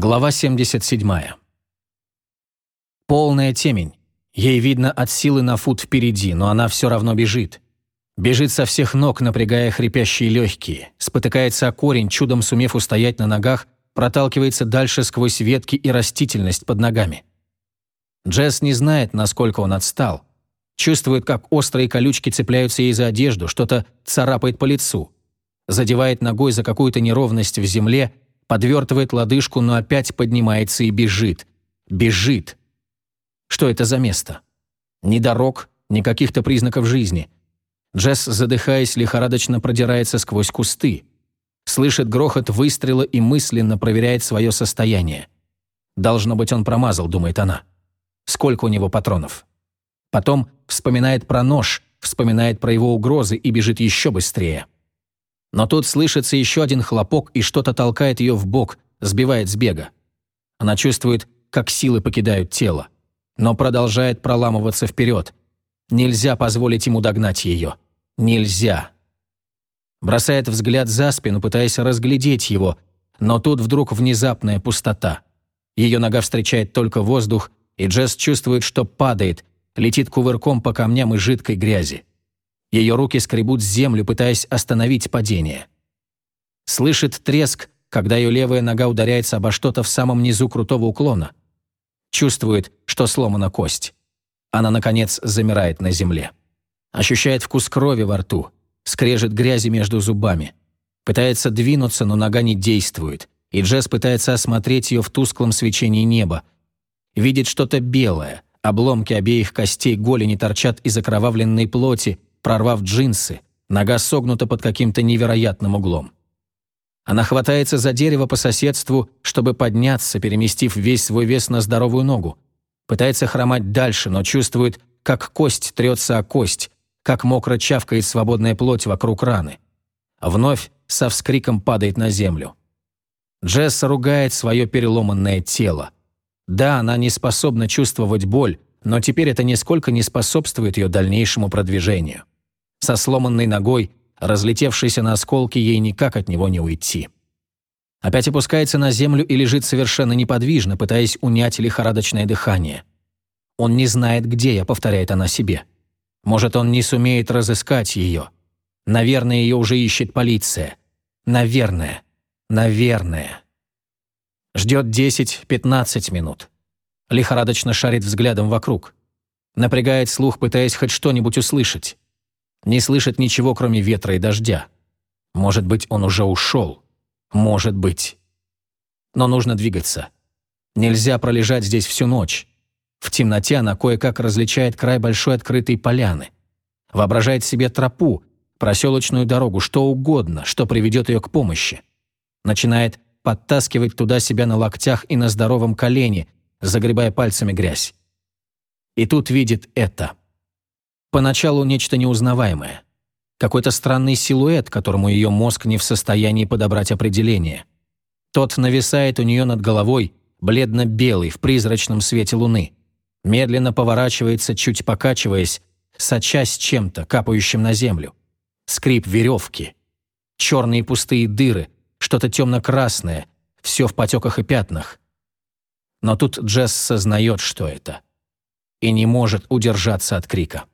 Глава 77. Полная темень. Ей видно от силы на фут впереди, но она все равно бежит. Бежит со всех ног, напрягая хрипящие легкие, спотыкается о корень, чудом сумев устоять на ногах, проталкивается дальше сквозь ветки и растительность под ногами. Джесс не знает, насколько он отстал. Чувствует, как острые колючки цепляются ей за одежду, что-то царапает по лицу. Задевает ногой за какую-то неровность в земле – подвертывает лодыжку, но опять поднимается и бежит. Бежит. Что это за место? Ни дорог, ни каких-то признаков жизни. Джесс, задыхаясь, лихорадочно продирается сквозь кусты. Слышит грохот выстрела и мысленно проверяет свое состояние. «Должно быть, он промазал», — думает она. «Сколько у него патронов?» Потом вспоминает про нож, вспоминает про его угрозы и бежит еще быстрее. Но тут слышится еще один хлопок, и что-то толкает ее в бок, сбивает с бега. Она чувствует, как силы покидают тело, но продолжает проламываться вперед. Нельзя позволить ему догнать ее. Нельзя. Бросает взгляд за спину, пытаясь разглядеть его, но тут вдруг внезапная пустота. Ее нога встречает только воздух, и Джесс чувствует, что падает, летит кувырком по камням и жидкой грязи. Ее руки скребут землю, пытаясь остановить падение. Слышит треск, когда ее левая нога ударяется обо что-то в самом низу крутого уклона. Чувствует, что сломана кость. Она, наконец, замирает на земле. Ощущает вкус крови во рту, скрежет грязи между зубами. Пытается двинуться, но нога не действует, и Джесс пытается осмотреть ее в тусклом свечении неба. Видит что-то белое, обломки обеих костей голени торчат из окровавленной плоти, прорвав джинсы, нога согнута под каким-то невероятным углом. Она хватается за дерево по соседству, чтобы подняться, переместив весь свой вес на здоровую ногу. Пытается хромать дальше, но чувствует, как кость трется о кость, как мокро чавкает свободная плоть вокруг раны. Вновь со вскриком падает на землю. Джесс ругает свое переломанное тело. Да, она не способна чувствовать боль, но теперь это нисколько не способствует ее дальнейшему продвижению. Со сломанной ногой, разлетевшейся на осколки, ей никак от него не уйти. Опять опускается на землю и лежит совершенно неподвижно, пытаясь унять лихорадочное дыхание. «Он не знает, где я», — повторяет она себе. «Может, он не сумеет разыскать ее. Наверное, ее уже ищет полиция. Наверное. Наверное». Ждет 10-15 минут. Лихорадочно шарит взглядом вокруг. Напрягает слух, пытаясь хоть что-нибудь услышать. Не слышит ничего, кроме ветра и дождя. Может быть, он уже ушел. Может быть. Но нужно двигаться. Нельзя пролежать здесь всю ночь. В темноте она кое-как различает край большой открытой поляны. Воображает себе тропу, проселочную дорогу, что угодно, что приведет ее к помощи. Начинает подтаскивать туда себя на локтях и на здоровом колене, загребая пальцами грязь. И тут видит это. Поначалу нечто неузнаваемое. Какой-то странный силуэт, которому ее мозг не в состоянии подобрать определение. Тот нависает у нее над головой, бледно-белый, в призрачном свете луны. Медленно поворачивается, чуть покачиваясь, сочась чем-то, капающим на землю. Скрип веревки. Черные пустые дыры, что-то темно-красное, все в потеках и пятнах. Но тут Джесс сознает, что это. И не может удержаться от крика.